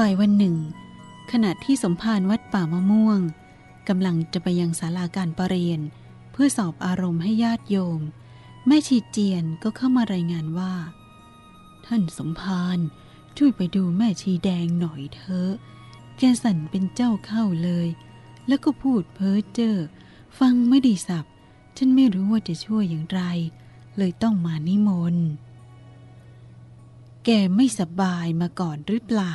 บ่ายวันหนึ่ง ขณะที่สมภารวัดป่ามะม่วงกำลังจะไปยังศาลาการประเรียน เพื่อสอบอารมณ์ให้ญาติโยม แม่ชีเจียนก็เข้ามารายงานว่า ท่านสมภารช่วยไปดูแม่ชีแดงหน่อยเถอะแกสั่นเป็นเจ้าเข้าเลย แล้วก็พูดเพ้อเจ้อฟังไม่ดีสับ ฉันไม่รู้ว่าจะช่วยอย่างไร เลยต้องมานิมนต์ แกไม่สบายมาก่อนหรือเปล่า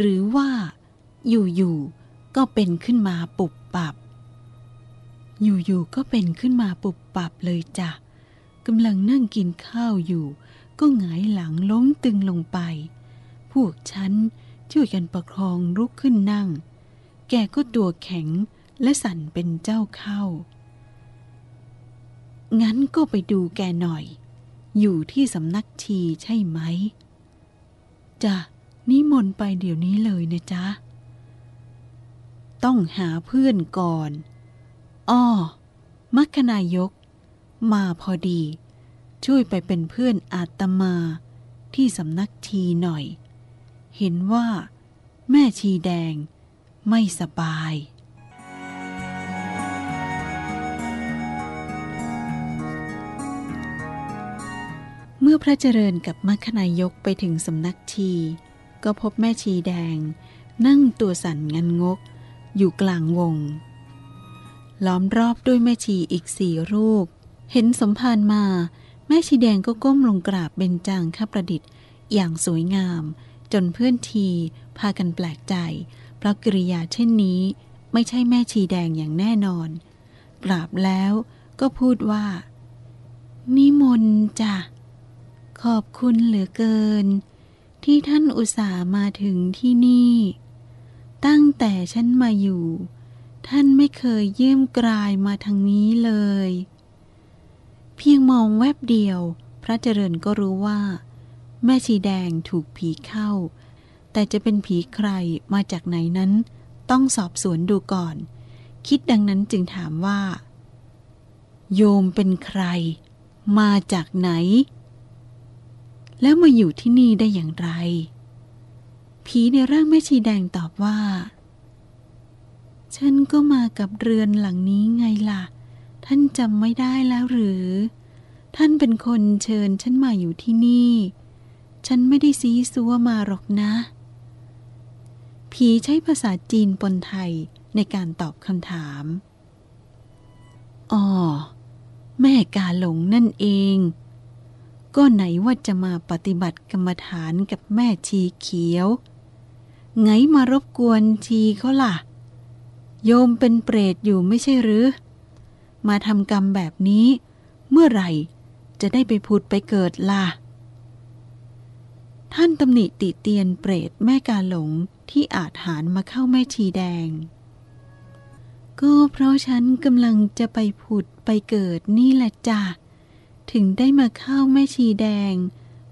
หรือว่า อยู่ๆก็เป็นขึ้นมาปุบปับ อยู่ๆก็เป็นขึ้นมาปุบปับเลยจ้ะกำลังนั่งกินข้าวอยู่ ก็หงายหลังล้มตึงลงไป พวกฉันช่วยกันประคองลุกขึ้นนั่ง แกก็ตัวแข็งและสั่นเป็นเจ้าเข้า งั้นก็ไปดูแกหน่อย อยู่ที่สำนักชีใช่ไหมจ้ะ นิมนต์ไปเดี๋ยวนี้เลยนะจ๊ะ ต้องหาเพื่อนก่อน อ้อ มัคคนายก มาพอดี ช่วยไปเป็นเพื่อนอาตมาที่สำนักชีหน่อย เห็นว่า แม่ชีแดงไม่สบายเมื่อพระเจริญกับมัคคนายกไปถึงสำนักชี ก็พบแม่ชีแดง นั่งตัวสั่นงันงก อยู่กลางวง ล้อมรอบด้วยแม่ชีอีกสี่รูป เห็นสมภารมา แม่ชีแดงก็ก้มลงกราบเบญจางข้าประดิษฐ์ อย่างสวยงาม จนเพื่อนทีพากันแปลกใจ เพราะกิริยาเช่นนี้ ไม่ใช่แม่ชีแดงอย่างแน่นอน กราบแล้วก็พูดว่า นิมนต์จ้ะขอบคุณเหลือเกิน ที่ท่านอุตส่าห์มาถึงที่นี่ ตั้งแต่ฉันมาอยู่ ท่านไม่เคยเยี่ยมกลายมาทางนี้เลย เพียงมองแวบเดียว พระเจริญก็รู้ว่า แม่ชีแดงถูกผีเข้า แต่จะเป็นผีใครมาจากไหนนั้น ต้องสอบสวนดูก่อน คิดดังนั้นจึงถามว่า โยมเป็นใคร มาจากไหน แล้วมาอยู่ที่นี่ได้อย่างไร ผีในร่างแม่ชีแดงตอบว่า ฉันก็มากับเรือนหลังนี้ไงล่ะ ท่านจำไม่ได้แล้วหรือ ท่านเป็นคนเชิญฉันมาอยู่ที่นี่ ฉันไม่ได้ซีซัวมาหรอกนะ ผีใช้ภาษาจีนปนไทยในการตอบคำถาม อ๋อ แม่กาหลงนั่นเอง ก็ไหนว่าจะมาปฏิบัติกรรมฐานกับแม่ชีเขียว ไงมารบกวนชีเขาล่ะ โยมเป็นเปรตอยู่ไม่ใช่หรือ มาทำกรรมแบบนี้ เมื่อไหร่จะได้ไปผุดไปเกิดล่ะ ท่านตำหนิติเตียนเปรตแม่กาหลงที่อาจหารมาเข้าแม่ชีแดง ก็เพราะฉันกำลังจะไปผุดไปเกิดนี่แหละจ้ะ ถึงได้มาเข้าแม่ชีแดง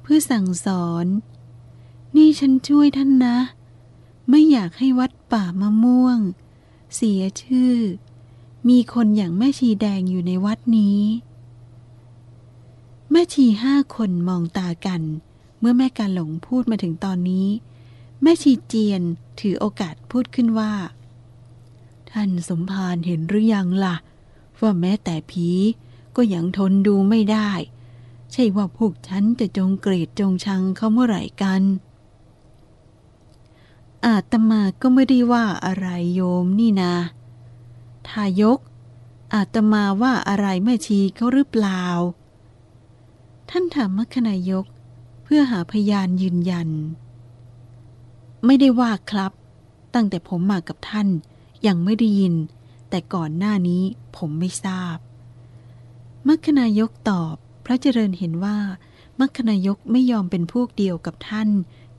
เพื่อสั่งสอน นี่ฉันช่วยท่านนะ ไม่อยากให้วัดป่ามะม่วง เสียชื่อ มีคนอย่างแม่ชีแดงอยู่ในวัดนี้แม่ชีห้าคนมองตากัน เมื่อแม่กาหลงพูดมาถึงตอนนี้ แม่ชีเจียนถือโอกาสพูดขึ้นว่า ท่านสมภารเห็นหรือยังล่ะ ว่าแม้แต่ผี ก็ยังทนดูไม่ได้ ใช่ว่าพวกฉันจะจงเกลียดจงชังเขาเมื่อไหร่กัน อาตมาก็ไม่ได้ว่าอะไรโยมนี่นาทายก อาตมาว่าอะไรแม่ชีเขาหรือเปล่า ท่านถามมัคคนายกเพื่อหาพยานยืนยัน ไม่ได้ว่าครับ ตั้งแต่ผมมากับท่านยังไม่ได้ยิน แต่ก่อนหน้านี้ผมไม่ทราบ มัคคนายกตอบ พระเจริญเห็นว่า มัคคนายกไม่ยอมเป็นพวกเดียวกับท่าน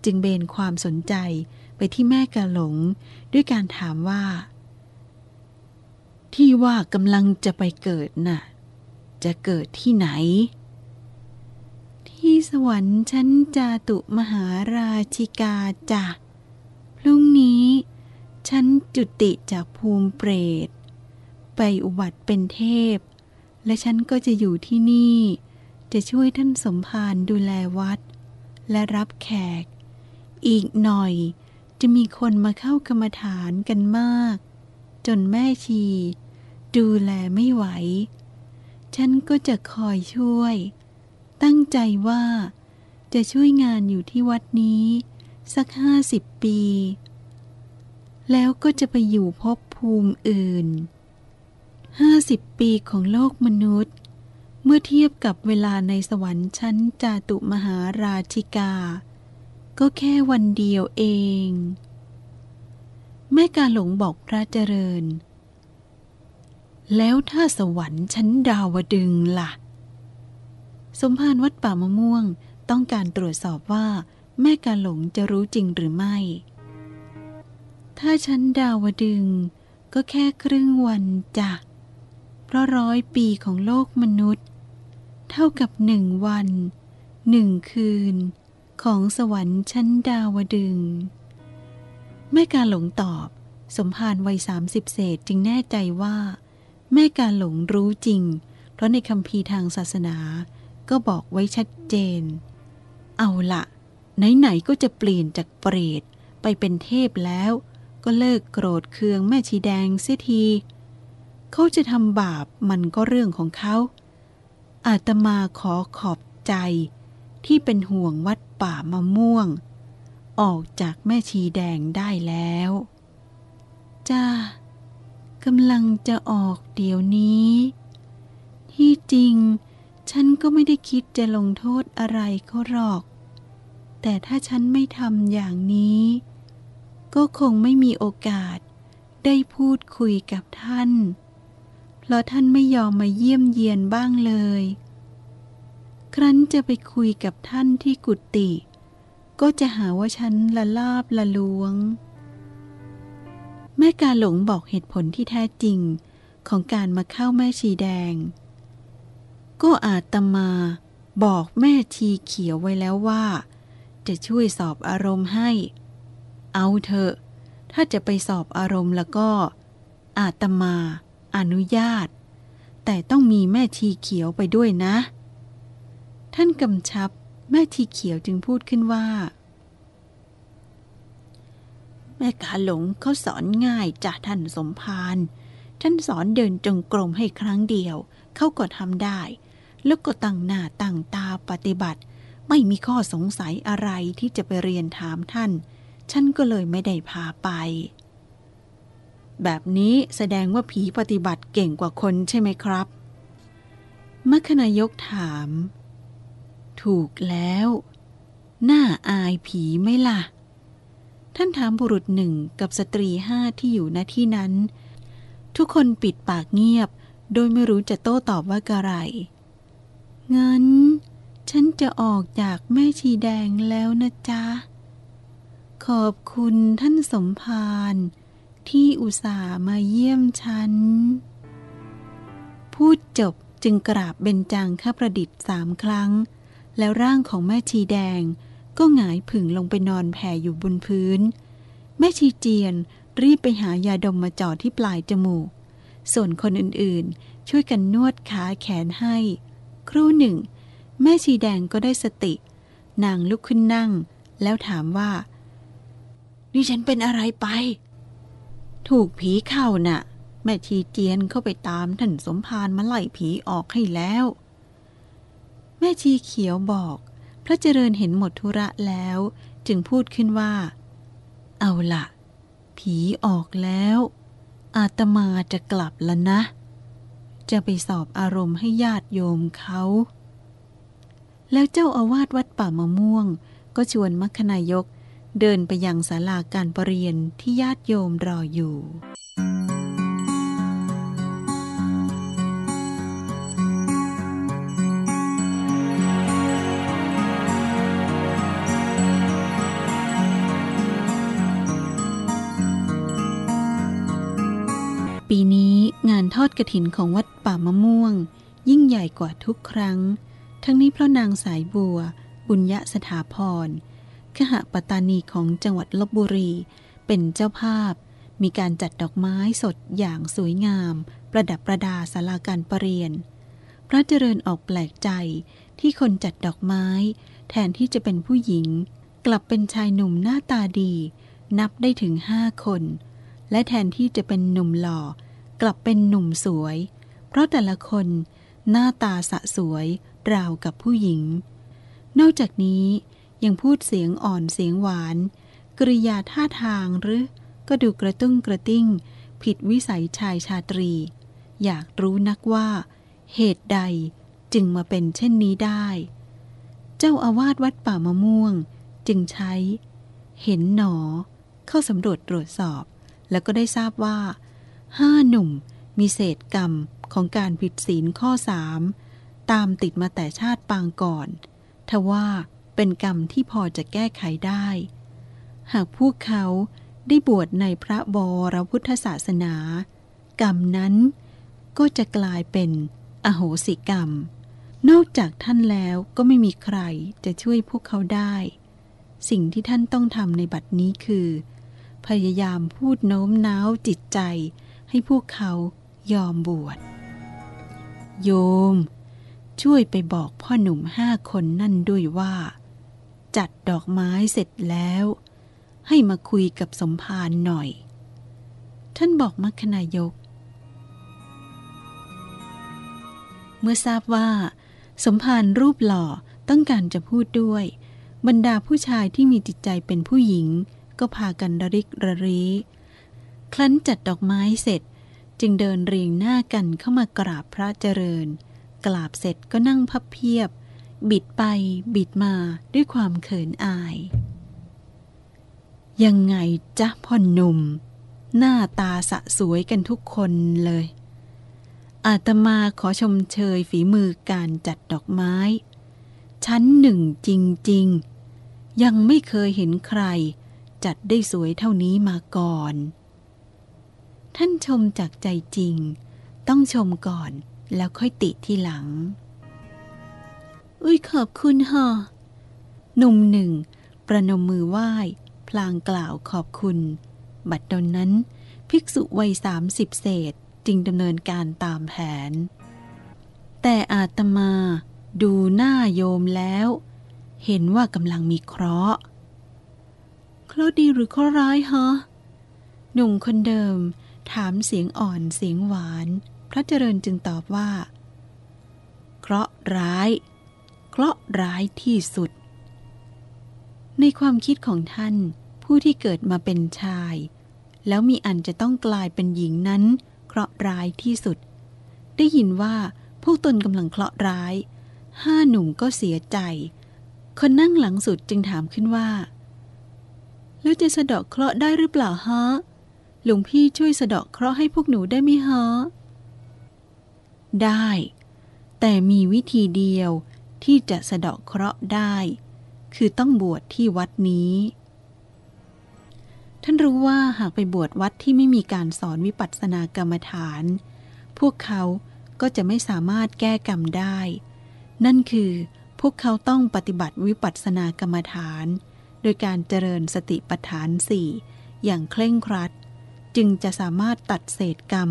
จึงเบนความสนใจไปที่แม่กาหลง ด้วยการถามว่า ที่ว่ากำลังจะไปเกิดน่ะ จะเกิดที่ไหน ที่สวรรค์ชั้นจาตุมหาราชิกาจ้ะพรุ่งนี้ฉันจุติจากภูมิเปรต ไปอุบัติเป็นเทพ และฉันก็จะอยู่ที่นี่ จะช่วยท่านสมภารดูแลวัด และรับแขก อีกหน่อยจะมีคนมาเข้ากรรมฐานกันมาก จนแม่ชี ดูแลไม่ไหว ฉันก็จะคอยช่วย ตั้งใจว่าจะช่วยงานอยู่ที่วัดนี้ สักห้าสิบปี แล้วก็จะไปอยู่ภพภูมิอื่น ห้าสิบปีของโลกมนุษย์ เมื่อเทียบกับเวลาในสวรรค์ชั้นจาตุมหาราชิกา ก็แค่วันเดียวเอง แม่กาหลงบอกพระเจริญ แล้วถ้าสวรรค์ชั้นดาวดึงละ่ะ สมภารวัดป่ามะม่วงต้องการตรวจสอบว่า แม่กาหลงจะรู้จริงหรือไม่ ถ้าชั้นดาวดึงก็แค่ครึ่งวันจ้ะ เพราะร้อยปีของโลกมนุษย์ เท่ากับหนึ่งวันหนึ่งคืน ของสวรรค์ชั้นดาวดึง แม่กาหลงตอบ สมภารวัยสามสิบเศษจึงแน่ใจว่า แม่กาหลงรู้จริง เพราะในคำพีทางศาสนาก็บอกไว้ชัดเจน เอาละไหนๆก็จะเปลี่ยนจากเปรตไปเป็นเทพแล้ว ก็เลิกโกรธเคืองแม่ชีแดงเสียที เขาจะทำบาปมันก็เรื่องของเขา อาตมาขอขอบใจที่เป็นห่วงวัดป่ามะม่วง ออกจากแม่ชีแดงได้แล้ว จ้ากำลังจะออกเดี๋ยวนี้ ที่จริง ฉันก็ไม่ได้คิดจะลงโทษอะไรเขาหรอก แต่ถ้าฉันไม่ทำอย่างนี้ ก็คงไม่มีโอกาสได้พูดคุยกับท่าน เพราะท่านไม่ยอมมาเยี่ยมเยียนบ้างเลย ครั้นจะไปคุยกับท่านที่กุฏิก็จะหาว่าฉันละลาบละลวง แม่กาหลงบอกเหตุผลที่แท้จริงของการมาเข้าแม่ชีแดง ก็อาตมาบอกแม่ชีเขียวไว้แล้วว่า จะช่วยสอบอารมณ์ให้ เอาเถอะ ถ้าจะไปสอบอารมณ์แล้วก็ อาตมา อนุญาต แต่ต้องมีแม่ชีเขียวไปด้วยนะ ท่านกำชับแม่ชีเขียวจึงพูดขึ้นว่า แม่กาหลงเขาสอนง่ายจากท่านสมภารท่านสอนเดินจงกรมให้ครั้งเดียว เขาก็ทำได้ แล้วก็ตั้งหน้าตั้งตาปฏิบัติ ไม่มีข้อสงสัยอะไรที่จะไปเรียนถามท่าน ฉันก็เลยไม่ได้พาไป แบบนี้แสดงว่าผีปฏิบัติเก่งกว่าคนใช่ไหมครับมคณายกถาม ถูกแล้วหน้าอายผีไหมล่ะ ท่านถามบุรุษหนึ่งกับสตรีห้าที่อยู่ณที่นั้น ทุกคนปิดปากเงียบ โดยไม่รู้จะโต้ตอบว่ากะไร งั้น ฉันจะออกจากแม่ชีแดงแล้วนะจ๊ะ ขอบคุณท่านสมภาร ที่อุตส่าห์มาเยี่ยมฉัน พูดจบจึงกราบเบญจังข้าประดิษฐ์สามครั้ง แล้วร่างของแม่ชีแดงก็หงายผึ่งลงไปนอนแผ่อยู่บนพื้น แม่ชีเจียนรีบไปหายาดมมาจ่อที่ปลายจมูก ส่วนคนอื่นๆ ช่วยกันนวดขาแขนให้ ครู่หนึ่ง แม่ชีแดงก็ได้สติ นางลุกขึ้นนั่ง แล้วถามว่า นี่ฉันเป็นอะไรไป ถูกผีเข้านะ่ะ แม่ชีเจียนเข้าไปตามท่านสมภารมาไล่ผีออกให้แล้ว แม่ชีเขียวบอก พระเจริญเห็นหมดธุระแล้ว จึงพูดขึ้นว่า เอาละผีออกแล้ว อาตมาจะกลับแล้วนะ จะไปสอบอารมณ์ให้ญาติโยมเขาแล้วเจ้าอาวาสวัดป่ามะม่วง ก็ชวนมัคคณายก เดินไปยังศาลาการประเรียนที่ญาติโยมรออยู่ ปีนี้งานทอดกระถินของวัดป่ามะม่วง ยิ่งใหญ่กว่าทุกครั้ง ทั้งนี้เพราะนางสายบัว บุญยะสถาพร ขหปัตตานีของจังหวัดลบบุรี เป็นเจ้าภาพ มีการจัดดอกไม้สดอย่างสวยงาม ประดับประดาศาลาการประเรียน พระเจริญออกแปลกใจที่คนจัดดอกไม้ แทนที่จะเป็นผู้หญิง กลับเป็นชายหนุ่มหน้าตาดี นับได้ถึงห้าคน และแทนที่จะเป็นหนุ่มหล่อ กลับเป็นหนุ่มสวย เพราะแต่ละคนหน้าตาสะสวยราวกับผู้หญิง นอกจากนี้ ยังพูดเสียงอ่อนเสียงหวาน กริยาท่าทางหรือ ก็ดูกระตุ้งกระติ้ง ผิดวิสัยชายชาตรี อยากรู้นักว่า เหตุใดจึงมาเป็นเช่นนี้ได้ เจ้าอาวาสวัดป่ามะม่วง จึงใช้ เห็นหนอ เข้าสำรวจตรวจสอบ แล้วก็ได้ทราบว่า ห้าหนุ่มมีเศษกรรมของการผิดศีลข้อสามตามติดมาแต่ชาติปางก่อน ทว่า เป็นกรรมที่พอจะแก้ไขได้ หากพวกเขาได้บวชในพระบรพุทธศาสนา กรรมนั้นก็จะกลายเป็นอโหสิกรรม นอกจากท่านแล้วก็ไม่มีใครจะช่วยพวกเขาได้ สิ่งที่ท่านต้องทำในบัดนี้คือ พยายามพูดโน้มน้าวจิตใจให้พวกเขายอมบวช โยม ช่วยไปบอกพ่อหนุ่มห้าคนนั่นด้วยว่า จัดดอกไม้เสร็จแล้ว ให้มาคุยกับสมภารหน่อย ท่านบอกมัคคนายก เมื่อทราบว่า สมภารรูปหล่อต้องการจะพูดด้วย บรรดาผู้ชายที่มีจิตใจเป็นผู้หญิง ก็พากันระริกระรีครั้นจัดดอกไม้เสร็จจึงเดินเรียงหน้ากันเข้ามากราบพระเจริญ กราบเสร็จก็นั่งพับเพียบ บิดไปบิดมาด้วยความเขินอาย ยังไงจ๊ะพ่อหนุ่ม หน้าตาสะสวยกันทุกคนเลย อาตมาขอชมเชยฝีมือการจัดดอกไม้ ชั้นหนึ่งจริง ๆ ยังไม่เคยเห็นใคร จัดได้สวยเท่านี้มาก่อน ท่านชมจากใจจริง ต้องชมก่อนแล้วค่อยติทีหลัง อุ้ยขอบคุณฮะหนุ่มหนึ่ง ประนมมือไหว้ พลางกล่าวขอบคุณ บัดดลนั้น ภิกษุวัยสามสิบเศษจึงดำเนินการตามแผน แต่อาตมาดูหน้าโยมแล้ว เห็นว่ากำลังมีเคราะห์เคราะห์ดีหรือเคราะห์ร้ายฮะหนุ่มคนเดิม ถามเสียงอ่อนเสียงหวาน พระเจริญจึงตอบว่า เคราะห์ร้าย ราะห์ร้ายที่สุด ในความคิดของท่าน ผู้ที่เกิดมาเป็นชาย แล้วมีอันจะต้องกลายเป็นหญิงนั้น เคราะห์ร้ายที่สุด ได้ยินว่าพวกตนกำลังเคราะห์ร้าย ห้าหนุ่มก็เสียใจ คนนั่งหลังสุดจึงถามขึ้นว่า แล้วจะสะเดาะเคราะห์ได้หรือเปล่าฮะหลวงพี่ช่วยสะเดาะเคราะห์ให้พวกหนูได้ไหมฮะได้ แต่มีวิธีเดียว ที่จะสะเดาะเคราะห์ได้ คือต้องบวชที่วัดนี้ ท่านรู้ว่าหากไปบวชวัดที่ไม่มีการสอนวิปัสสนากรรมฐาน พวกเขาก็จะไม่สามารถแก้กรรมได้ นั่นคือพวกเขาต้องปฏิบัติวิปัสสนากรรมฐาน โดยการเจริญสติปัฏฐานสี่อย่างเคร่งครัด จึงจะสามารถตัดเศษกรรม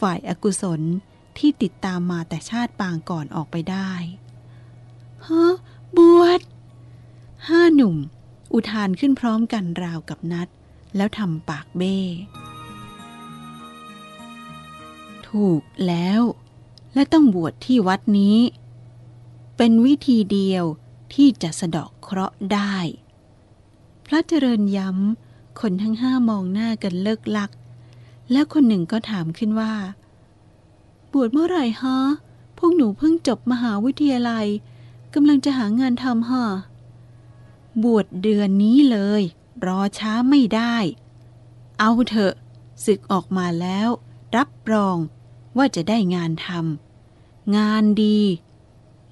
ฝ่ายอากุศลที่ติดตามมาแต่ชาติปางก่อนออกไปได้ ฮะบวชห้าหนุ่ม อุทานขึ้นพร้อมกันราวกับนัด แล้วทำปากเบ้ ถูกแล้ว และต้องบวชที่วัดนี้ เป็นวิธีเดียวที่จะสะเดาะเคราะห์ได้ พระเจริญย้ำ คนทั้งห้ามองหน้ากันเลิกลัก แล้วคนหนึ่งก็ถามขึ้นว่า บวชเมื่อไหร่ฮะ พวกหนูเพิ่งจบมหาวิทยาลัย กำลังจะหางานทำฮะบวชเดือนนี้เลย รอช้าไม่ได้ เอาเถอะศึกออกมาแล้ว รับรองว่าจะได้งานทำงานดี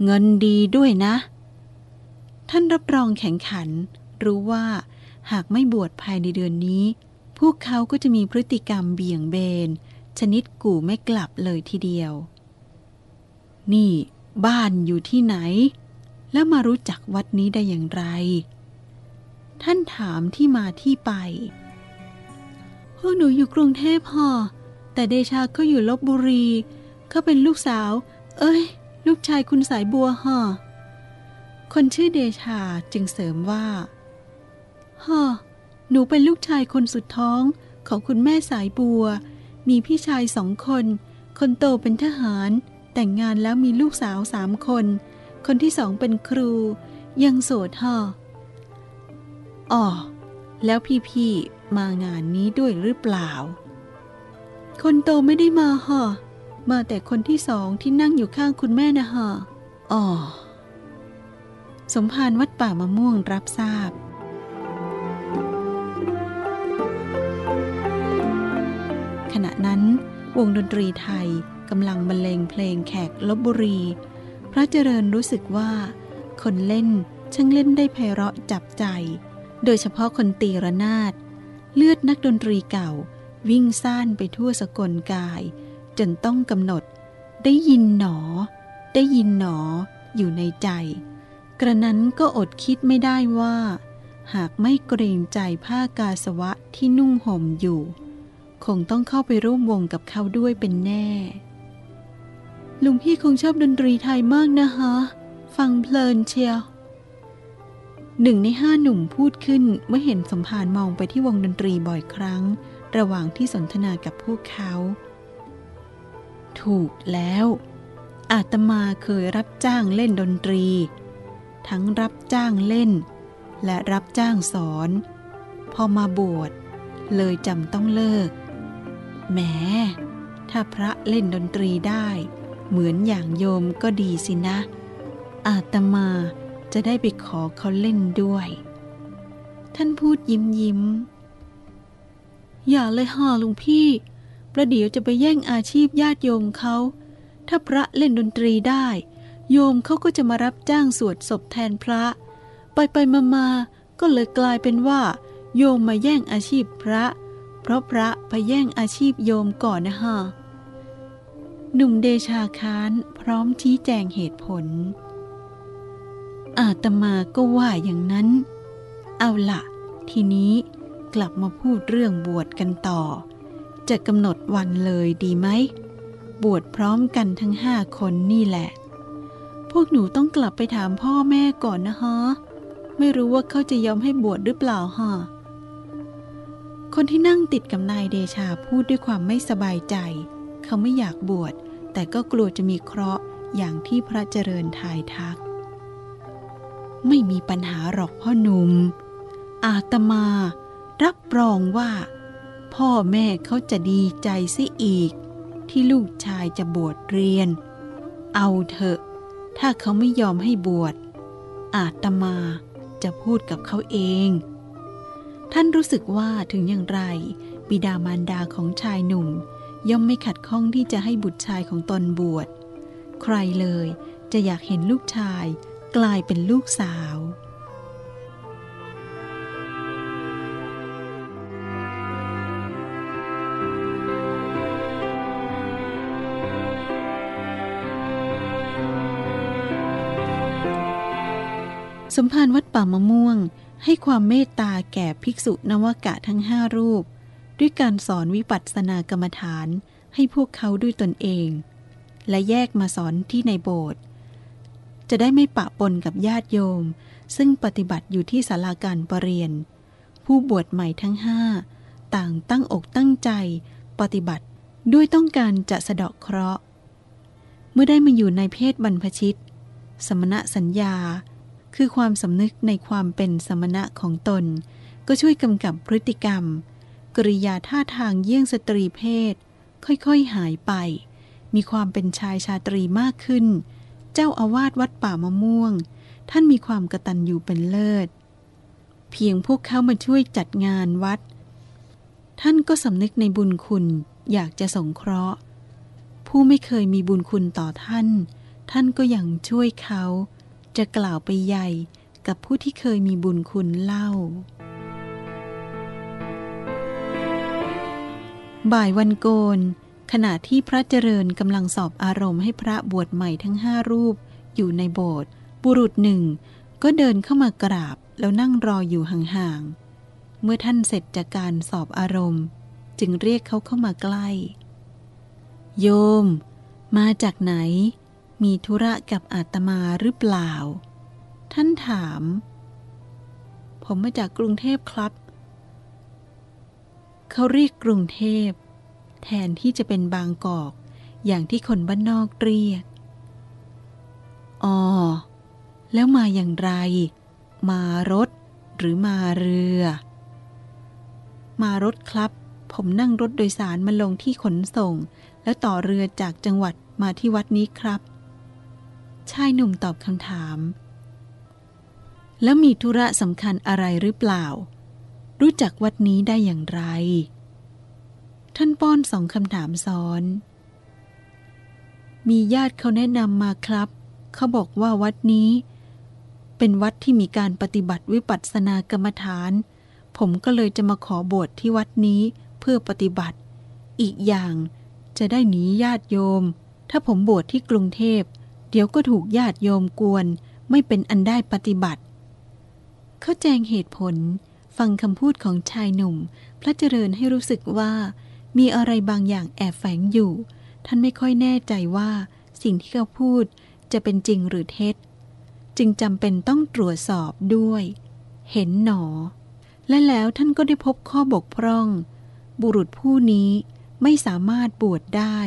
เงินดีด้วยนะ ท่านรับรองแข็งขัน รู้ว่าหากไม่บวชภายในเดือนนี้ พวกเขาก็จะมีพฤติกรรมเบี่ยงเบน ชนิดกู่ไม่กลับเลยทีเดียว นี่ บ้านอยู่ที่ไหน แล้วมารู้จักวัดนี้ได้อย่างไร ท่านถามที่มาที่ไป พวกหนูอยู่กรุงเทพพอแต่เดชาเขาอยู่ลบบุรี เขาเป็นลูกสาว เอ้ย ลูกชายคุณสายบัวห่อคนชื่อเดชาจึงเสริมว่าฮ่อหนูเป็นลูกชายคนสุดท้องของคุณแม่สายบัว มีพี่ชายสองคน คนโตเป็นทหาร แต่งงานแล้วมีลูกสาวสามคน คนที่สองเป็นครูยังโสดฮะอ๋อแล้วพี่ๆมางานนี้ด้วยหรือเปล่า คนโตไม่ได้มาฮะมาแต่คนที่สองที่นั่งอยู่ข้างคุณแม่นะฮะอ๋อสมภารวัดป่ามะม่วงรับทราบ ขณะนั้นวงดนตรีไทยกำลังบรรเลงเพลงแขกลบบุรี พระเจริญรู้สึกว่า คนเล่นช่างเล่นได้ไพเราะจับใจ โดยเฉพาะคนตีระนาด เลือดนักดนตรีเก่า วิ่งซ่านไปทั่วสกลกาย จนต้องกำหนด ได้ยินหนอ ได้ยินหนอ อยู่ในใจ กระนั้นก็อดคิดไม่ได้ว่า หากไม่เกรงใจผ้ากาสวะที่นุ่งห่มอยู่ คงต้องเข้าไปร่วมวงกับเขาด้วยเป็นแน่ ลุงพี่คงชอบดนตรีไทยมากนะฮะ ฟังเพลินเชียว หนึ่งในห้าหนุ่มพูดขึ้นเมื่อเห็นสมภารมองไปที่วงดนตรีบ่อยครั้ง ระหว่างที่สนทนากับพวกเขา ถูกแล้ว อาตมาเคยรับจ้างเล่นดนตรี ทั้งรับจ้างเล่น และรับจ้างสอน พอมาบวชเลยจำต้องเลิกแหมถ้าพระเล่นดนตรีได้ เหมือนอย่างโยมก็ดีสินะ อาตมาจะได้ไปขอเขาเล่นด้วย ท่านพูดยิ้มยิ้ม อย่าเลยห่อลุงพี่ ประเดี๋ยวจะไปแย่งอาชีพญาติโยมเขา ถ้าพระเล่นดนตรีได้ โยมเขาก็จะมารับจ้างสวดศพแทนพระ ไปไปมามาก็เลยกลายเป็นว่า โยมมาแย่งอาชีพพระ เพราะพระไปแย่งอาชีพโยมก่อนนะฮะ หนุ่มเดชาค้านพร้อมชี้แจงเหตุผล อาตมาก็ว่าอย่างนั้น เอาละทีนี้กลับมาพูดเรื่องบวชกันต่อ จะกำหนดวันเลยดีไหม บวชพร้อมกันทั้งห้าคนนี่แหละ พวกหนูต้องกลับไปถามพ่อแม่ก่อนนะฮะ ไม่รู้ว่าเขาจะยอมให้บวชหรือเปล่าฮะคนที่นั่งติดกับนายเดชาพูดด้วยความไม่สบายใจ เขาไม่อยากบวช แต่ก็กลัวจะมีเคราะห์อย่างที่พระเจริญทายทัก ไม่มีปัญหาหรอกพ่อหนุ่ม อาตมา รับรองว่า พ่อแม่เขาจะดีใจซิอีก ที่ลูกชายจะบวชเรียน เอาเถอะ ถ้าเขาไม่ยอมให้บวช อาตมาจะพูดกับเขาเอง ท่านรู้สึกว่าถึงอย่างไร บิดามารดาของชายหนุ่ม ย่อมไม่ขัดข้องที่จะให้บุตรชายของตนบวช ใครเลยจะอยากเห็นลูกชายกลายเป็นลูกสาว สมภารวัดป่ามะม่วงให้ความเมตตาแก่ภิกษุนวกะทั้งห้ารูป ด้วยการสอนวิปัสสนากรรมฐานให้พวกเขาด้วยตนเอง และแยกมาสอนที่ในโบสถ์จะได้ไม่ปะปนกับญาติโยม ซึ่งปฏิบัติอยู่ที่ศาลาการประเรียน ผู้บวชใหม่ทั้งห้าต่างตั้งอกตั้งใจปฏิบัติด้วยต้องการจะสะเดาะเคราะห์ เมื่อได้มาอยู่ในเพศบรรพชิต สมณะสัญญา คือความสำนึกในความเป็นสมณะของตน ก็ช่วยกำกับพฤติกรรม กริยาท่าทางเยี่ยงสตรีเพศ ค่อยๆหายไป มีความเป็นชายชาตรีมากขึ้น เจ้าอาวาสวัดป่ามะม่วง ท่านมีความกระตันอยู่เป็นเลิศ เพียงพวกเขามาช่วยจัดงานวัด ท่านก็สำนึกในบุญคุณอยากจะสงเคราะห์ ผู้ไม่เคยมีบุญคุณต่อท่าน ท่านก็ยังช่วยเขา จะกล่าวไปใหญ่กับผู้ที่เคยมีบุญคุณเล่า บ่ายวันโกน ขณะที่พระเจริญกำลังสอบอารมณ์ให้พระบวชใหม่ทั้งห้ารูป อยู่ในโบสถ์บุรุษหนึ่ง ก็เดินเข้ามากราบแล้วนั่งรออยู่ห่างๆ เมื่อท่านเสร็จจากการสอบอารมณ์ จึงเรียกเขาเข้ามาใกล้ โยม มาจากไหน มีธุระกับอาตมาหรือเปล่า ท่านถาม ผมมาจากกรุงเทพครับ เขาเรียกกรุงเทพ แทนที่จะเป็นบางกอก อย่างที่คนบ้านนอกเรียกอ๋อแล้วมาอย่างไร มารถหรือมาเรือ มารถครับ ผมนั่งรถโดยสารมาลงที่ขนส่ง แล้วต่อเรือจากจังหวัดมาที่วัดนี้ครับ ชายหนุ่มตอบคำถาม แล้วมีธุระสำคัญอะไรหรือเปล่า รู้จักวัดนี้ได้อย่างไร ท่านป้อนสองคำถามซ้อน มีญาติเขาแนะนำมาครับ เขาบอกว่าวัดนี้ เป็นวัดที่มีการปฏิบัติวิปัสสนากรรมฐาน ผมก็เลยจะมาขอบวชที่วัดนี้เพื่อปฏิบัติ อีกอย่างจะได้หนีญาติโยม ถ้าผมบวชที่กรุงเทพ เดี๋ยวก็ถูกญาติโยมกวน ไม่เป็นอันได้ปฏิบัติ เขาแจงเหตุผล ฟังคำพูดของชายหนุ่ม พระเจริญให้รู้สึกว่า มีอะไรบางอย่างแอบแฝงอยู่ ท่านไม่ค่อยแน่ใจว่า สิ่งที่เขาพูดจะเป็นจริงหรือเท็จ จึงจำเป็นต้องตรวจสอบด้วย เห็นหนอ และแล้วท่านก็ได้พบข้อบกพร่อง บุรุษผู้นี้ไม่สามารถบวชได้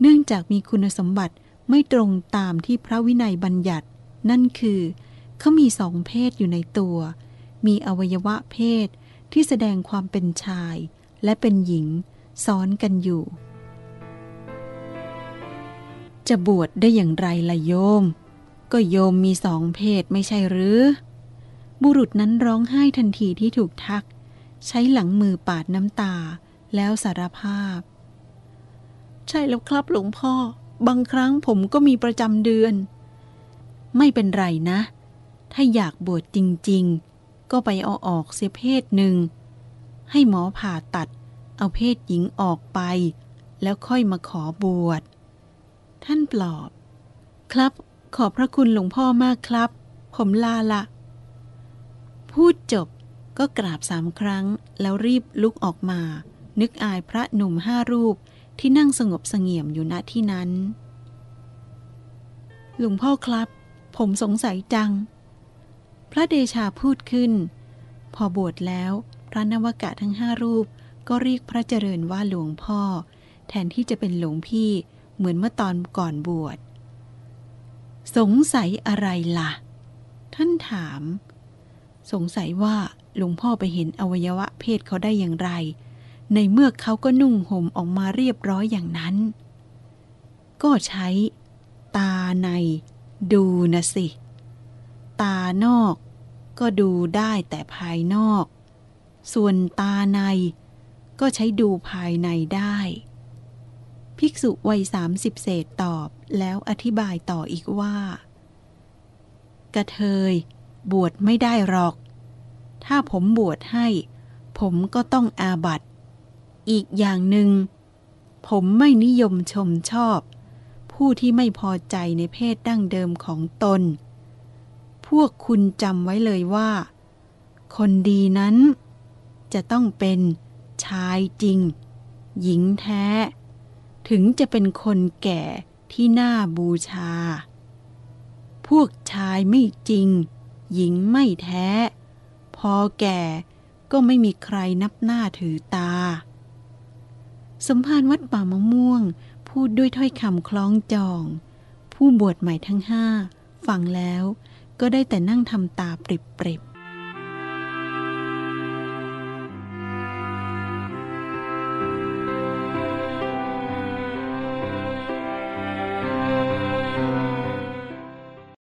เนื่องจากมีคุณสมบัติไม่ตรงตามที่พระวินัยบัญญัติ นั่นคือ เขามีสองเพศอยู่ในตัว มีอวัยวะเพศที่แสดงความเป็นชายและเป็นหญิงซ้อนกันอยู่ จะบวชได้อย่างไรล่ะโยม ก็โยมมีสองเพศไม่ใช่หรือ บุรุษนั้นร้องไห้ทันทีที่ถูกทัก ใช้หลังมือปาดน้ำตาแล้วสารภาพ ใช่แล้วครับหลวงพ่อ บางครั้งผมก็มีประจำเดือน ไม่เป็นไรนะ ถ้าอยากบวชจริง ๆ ก็ไปเอาออกเสียเพศหนึ่ง ให้หมอผ่าตัด เอาเพศหญิงออกไป แล้วค่อยมาขอบวช ท่านปลอบ ครับขอบพระคุณหลวงพ่อมากครับ ผมลาละ พูดจบก็กราบสามครั้งแล้วรีบลุกออกมา นึกอายพระหนุ่มห้ารูปที่นั่งสงบเสงี่ยมอยู่ณที่นั้น หลวงพ่อครับ ผมสงสัยจัง พระเดชาพูดขึ้น พอบวชแล้ว พระนวกะทั้งห้ารูปก็เรียกพระเจริญว่าหลวงพ่อ แทนที่จะเป็นหลวงพี่เหมือนเมื่อตอนก่อนบวช สงสัยอะไรล่ะ ท่านถาม สงสัยว่าหลวงพ่อไปเห็นอวัยวะเพศเขาได้อย่างไร ในเมื่อเขาก็นุ่งห่มออกมาเรียบร้อยอย่างนั้น ก็ใช้ ตาใน ดูนะสิ ตานอก ก็ดูได้แต่ภายนอก ส่วนตาใน ก็ใช้ดูภายในได้ ภิกษุวัยสามสิบเศษตอบแล้วอธิบายต่ออีกว่า กระเทย บวชไม่ได้หรอก ถ้าผมบวชให้ ผมก็ต้องอาบัตอีกอย่างหนึง่งผมไม่นิยมชมชอบ ผู้ที่ไม่พอใจในเพศดั้งเดิมของตน พวกคุณจำไว้เลยว่า คนดีนั้น จะต้องเป็นชายจริง หญิงแท้ ถึงจะเป็นคนแก่ที่น่าบูชา พวกชายไม่จริง หญิงไม่แท้ พอแก่ก็ไม่มีใครนับหน้าถือตา สมภารวัดป่ามะม่วง พูดด้วยถ้อยคำคล้องจอง ผู้บวชใหม่ทั้งห้าฟังแล้ว ก็ได้แต่นั่งทำตาปริบ